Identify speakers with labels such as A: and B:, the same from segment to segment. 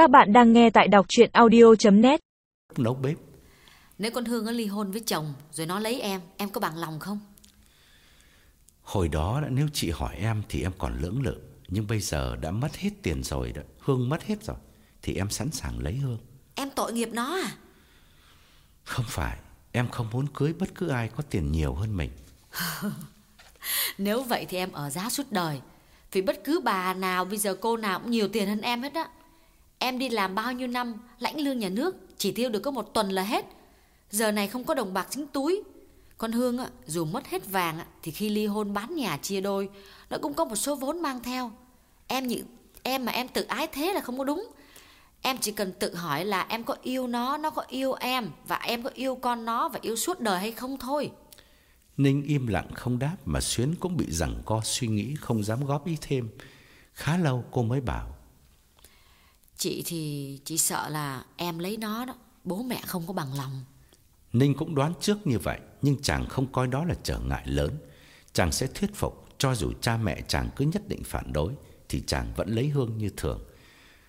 A: Các bạn đang nghe tại đọc chuyện audio.net
B: nấu bếp.
C: Nếu con Hương nó ly hôn với chồng rồi nó lấy em, em có bằng lòng không?
B: Hồi đó nếu chị hỏi em thì em còn lưỡng lự, nhưng bây giờ đã mất hết tiền rồi đó, Hương mất hết rồi thì em sẵn sàng lấy Hương.
C: Em tội nghiệp nó à?
B: Không phải, em không muốn cưới bất cứ ai có tiền nhiều hơn mình.
C: Nếu vậy thì em ở giá suốt đời. Vì bất cứ bà nào bây giờ cô nào cũng nhiều tiền hơn em hết á. Em đi làm bao nhiêu năm, lãnh lương nhà nước, chỉ tiêu được có một tuần là hết. Giờ này không có đồng bạc chính túi. Con Hương á, dù mất hết vàng á, thì khi ly hôn bán nhà chia đôi, nó cũng có một số vốn mang theo. Em như em mà em tự ái thế là không có đúng. Em chỉ cần tự hỏi là em có yêu nó, nó có yêu em và em có yêu con nó và yêu suốt đời hay không thôi.
B: Ninh im lặng không đáp mà Xuyến cũng bị rằng co suy nghĩ không dám góp ý thêm. Khá lâu cô mới bảo.
C: Chị thì chị sợ là em lấy nó đó, bố mẹ không có bằng lòng.
B: Ninh cũng đoán trước như vậy, nhưng chàng không coi đó là trở ngại lớn. Chàng sẽ thuyết phục, cho dù cha mẹ chàng cứ nhất định phản đối, thì chàng vẫn lấy hương như thường.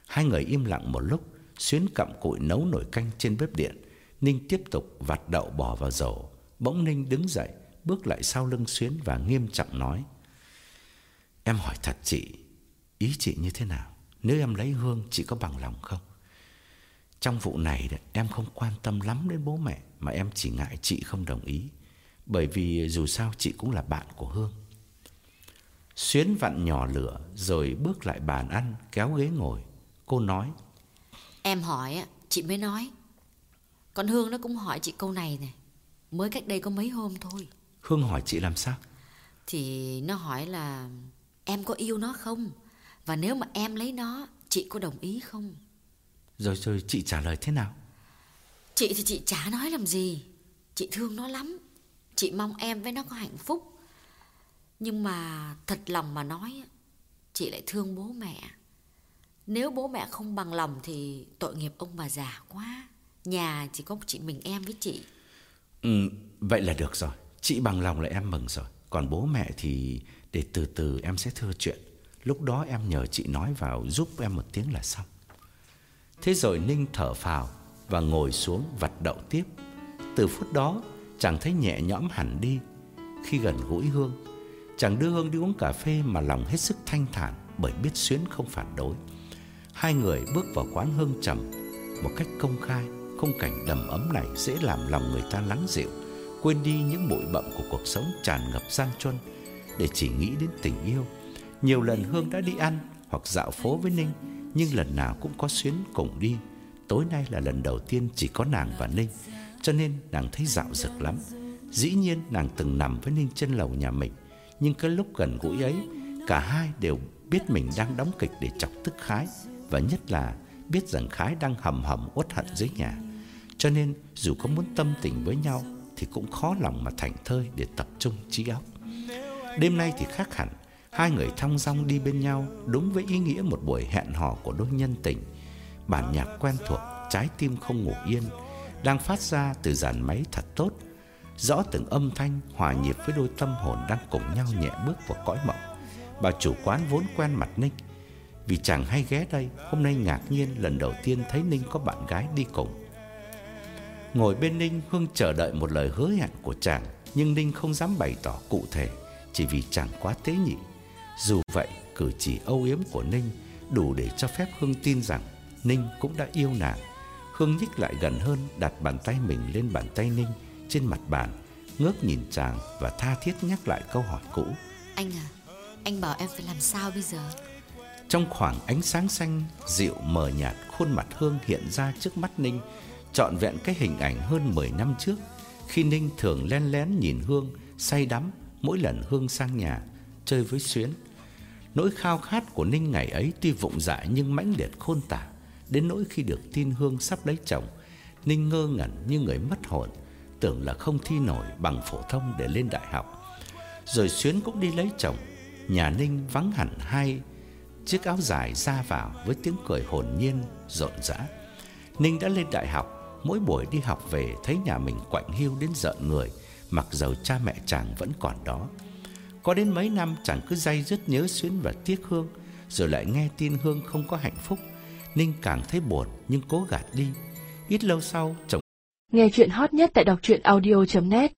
B: Hai người im lặng một lúc, Xuyến cặm cụi nấu nồi canh trên bếp điện. Ninh tiếp tục vặt đậu bỏ vào dầu. Bỗng Ninh đứng dậy, bước lại sau lưng Xuyến và nghiêm trọng nói. Em hỏi thật chị, ý chị như thế nào? Nếu em lấy Hương, chị có bằng lòng không? Trong vụ này em không quan tâm lắm đến bố mẹ mà em chỉ ngại chị không đồng ý. Bởi vì dù sao chị cũng là bạn của Hương. Xuyến vặn nhỏ lửa rồi bước lại bàn ăn kéo ghế ngồi. Cô nói.
C: Em hỏi chị mới nói. Còn Hương nó cũng hỏi chị câu này này. Mới cách đây có mấy hôm thôi.
B: Hương hỏi chị làm sao?
C: Thì nó hỏi là em có yêu nó không? Và nếu mà em lấy nó, chị có đồng ý không?
B: Rồi rồi chị trả lời thế nào?
C: Chị thì chị chả nói làm gì. Chị thương nó lắm. Chị mong em với nó có hạnh phúc. Nhưng mà thật lòng mà nói, chị lại thương bố mẹ. Nếu bố mẹ không bằng lòng thì tội nghiệp ông bà già quá. Nhà chỉ có chị mình em với chị.
B: Ừ, vậy là được rồi. Chị bằng lòng là em mừng rồi. Còn bố mẹ thì để từ từ em sẽ thưa chuyện. Lúc đó em nhờ chị nói vào giúp em một tiếng là xong. Thế rồi Ninh thở phào và ngồi xuống vặt đậu tiếp. Từ phút đó, chàng thấy nhẹ nhõm hẳn đi khi gần gũi Hương. Chàng đưa Hương đi uống cà phê mà lòng hết sức thanh thản bởi biết Xuyến không phản đối. Hai người bước vào quán Hương Trầm một cách công khai, khung cảnh đầm ấm này dễ làm lòng người ta lắng dịu, quên đi những bụi bậm của cuộc sống tràn ngập gian truân để chỉ nghĩ đến tình yêu. Nhiều lần Hương đã đi ăn hoặc dạo phố với Ninh, nhưng lần nào cũng có Xuyến cùng đi. Tối nay là lần đầu tiên chỉ có nàng và Ninh, cho nên nàng thấy dạo dực lắm. Dĩ nhiên nàng từng nằm với Ninh trên lầu nhà mình, nhưng cái lúc gần gũi ấy, cả hai đều biết mình đang đóng kịch để chọc tức Khái và nhất là biết rằng Khái đang hầm hầm uất hận dưới nhà. Cho nên dù có muốn tâm tình với nhau thì cũng khó lòng mà thành thơi để tập trung trí óc. Đêm nay thì khác hẳn, hai người thong dong đi bên nhau đúng với ý nghĩa một buổi hẹn hò của đôi nhân tình. Bản nhạc quen thuộc, trái tim không ngủ yên đang phát ra từ dàn máy thật tốt. Rõ từng âm thanh hòa nhịp với đôi tâm hồn đang cùng nhau nhẹ bước vào cõi mộng. Bà chủ quán vốn quen mặt Ninh, vì chàng hay ghé đây, hôm nay ngạc nhiên lần đầu tiên thấy Ninh có bạn gái đi cùng. Ngồi bên Ninh, Hương chờ đợi một lời hứa hẹn của chàng, nhưng Ninh không dám bày tỏ cụ thể, chỉ vì chàng quá tế nhị. Dù vậy, cử chỉ âu yếm của Ninh đủ để cho phép Hương tin rằng Ninh cũng đã yêu nàng. Hương nhích lại gần hơn, đặt bàn tay mình lên bàn tay Ninh trên mặt bàn, ngước nhìn chàng và tha thiết nhắc lại câu hỏi cũ.
C: Anh à, anh bảo em phải làm sao bây giờ?
B: Trong khoảng ánh sáng xanh dịu mờ nhạt, khuôn mặt Hương hiện ra trước mắt Ninh, trọn vẹn cái hình ảnh hơn 10 năm trước, khi Ninh thường len lén nhìn Hương, say đắm mỗi lần Hương sang nhà chơi với Xuyến. Nỗi khao khát của Ninh ngày ấy tuy vụng dại nhưng mãnh liệt khôn tả, đến nỗi khi được tin Hương sắp lấy chồng, Ninh ngơ ngẩn như người mất hồn, tưởng là không thi nổi bằng phổ thông để lên đại học. Rồi Xuyến cũng đi lấy chồng, nhà Ninh vắng hẳn hai chiếc áo dài ra vào với tiếng cười hồn nhiên rộn rã. Ninh đã lên đại học, mỗi buổi đi học về thấy nhà mình quạnh hiu đến giận người, mặc dầu cha mẹ chàng vẫn còn đó. Có đến mấy năm chẳng cứ day dứt nhớ xuyến và tiếc Hương, Rồi lại nghe tin Hương không có hạnh phúc. Ninh càng thấy buồn nhưng cố gạt đi. Ít lâu sau, chồng
A: Nghe chuyện hot nhất tại đọc audio.net